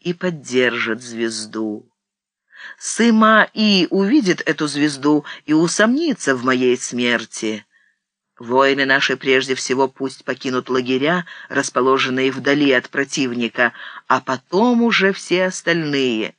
и поддержит звезду. Сыма и увидит эту звезду и усомнится в моей смерти. Воины наши прежде всего пусть покинут лагеря, расположенные вдали от противника, а потом уже все остальные.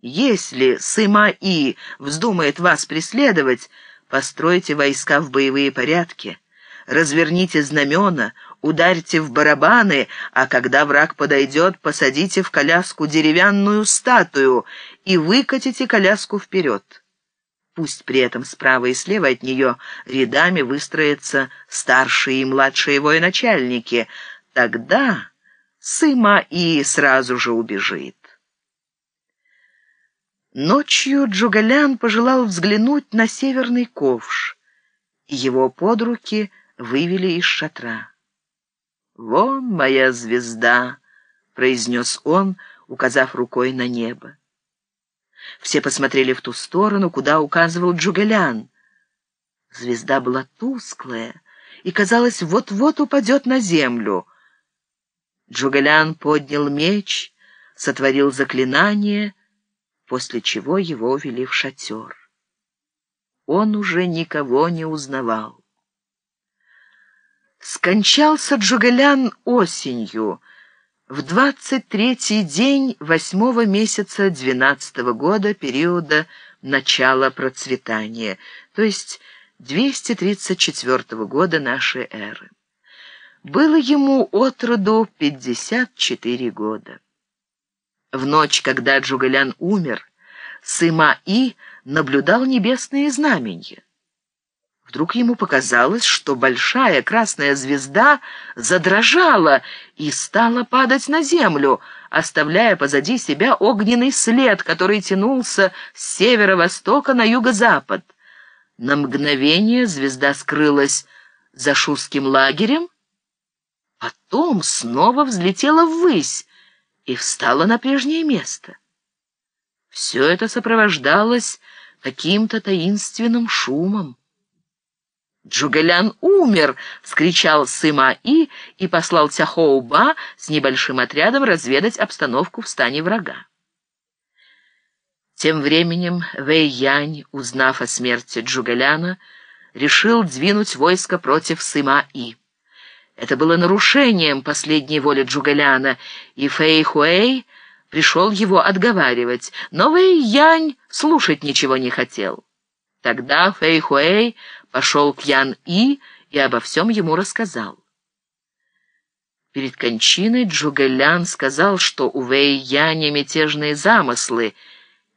Если Сыма-И вздумает вас преследовать, постройте войска в боевые порядки, разверните знамена, ударьте в барабаны, а когда враг подойдет, посадите в коляску деревянную статую и выкатите коляску вперед. Пусть при этом справа и слева от нее рядами выстроятся старшие и младшие военачальники. Тогда Сыма и сразу же убежит. Ночью Джугалян пожелал взглянуть на северный ковш, его под руки вывели из шатра. «Вон моя звезда», — произнес он, указав рукой на небо. Все посмотрели в ту сторону, куда указывал Джугелян. Звезда была тусклая и, казалось, вот-вот упадет на землю. Джугелян поднял меч, сотворил заклинание, после чего его вели в шатер. Он уже никого не узнавал. Скончался Джугелян осенью — в двадцать третий день восьмого месяца двенадцатого года периода начала процветания, то есть 234 года нашей эры. Было ему от роду 54 года. В ночь, когда Джугалян умер, Сыма-И наблюдал небесные знамения. Вдруг ему показалось, что большая красная звезда задрожала и стала падать на землю, оставляя позади себя огненный след, который тянулся с северо-востока на юго-запад. На мгновение звезда скрылась за шустским лагерем, потом снова взлетела ввысь и встала на прежнее место. Все это сопровождалось каким-то таинственным шумом. «Джугэлян умер!» — вскричал Сыма-И и послал Тяхоу-Ба с небольшим отрядом разведать обстановку в стане врага. Тем временем Вэй-Янь, узнав о смерти Джугэляна, решил двинуть войско против Сыма-И. Это было нарушением последней воли Джугэляна, и Фэй-Хуэй пришел его отговаривать, но Вэй-Янь слушать ничего не хотел. Тогда Фэй-Хуэй пошел к Ян-И и обо всем ему рассказал. Перед кончиной Джугэлян сказал, что у Вэй-Яня мятежные замыслы,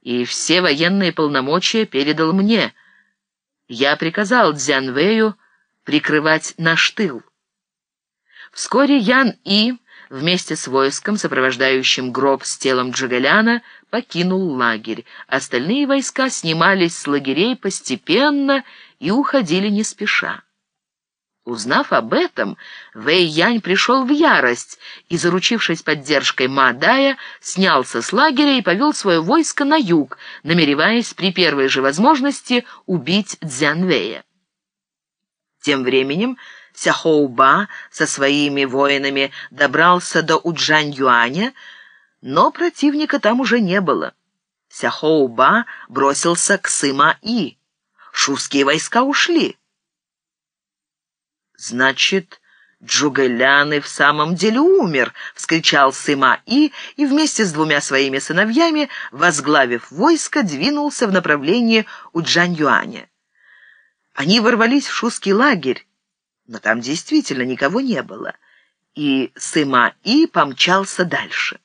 и все военные полномочия передал мне. Я приказал Дзян Вэю прикрывать наш тыл. Вскоре Ян-И вместе с войском, сопровождающим гроб с телом Джагаляна, покинул лагерь. Остальные войска снимались с лагерей постепенно и уходили не спеша. Узнав об этом, Вэй Янь пришел в ярость и, заручившись поддержкой Мадая, снялся с лагеря и повел свое войско на юг, намереваясь при первой же возможности убить Дзянвэя. Тем временем Сяхоуба со своими воинами добрался до Уджань-Юаня, но противника там уже не было. Сяхоуба бросился к Сыма-И. Шуские войска ушли. «Значит, Джугэлян в самом деле умер!» — вскричал Сыма-И и вместе с двумя своими сыновьями, возглавив войско, двинулся в направлении Уджань-Юаня. Они ворвались в шуский лагерь, но там действительно никого не было, и Сыма-И помчался дальше.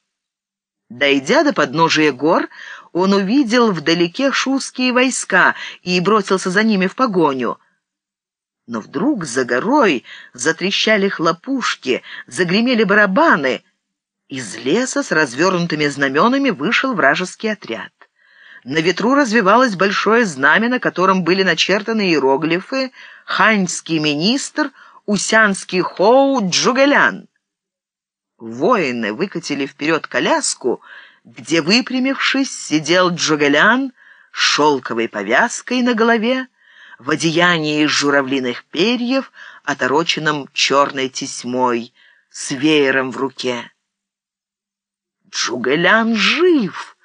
Дойдя до подножия гор, он увидел вдалеке шуские войска и бросился за ними в погоню. Но вдруг за горой затрещали хлопушки, загремели барабаны. Из леса с развернутыми знаменами вышел вражеский отряд. На ветру развивалось большое знамя, на котором были начертаны иероглифы «Ханьский министр», «Усянский хоу Джугэлян». Воины выкатили вперед коляску, где, выпрямившись, сидел Джугэлян с шелковой повязкой на голове, в одеянии из журавлиных перьев, отороченном черной тесьмой, с веером в руке. Джугэлян жив!»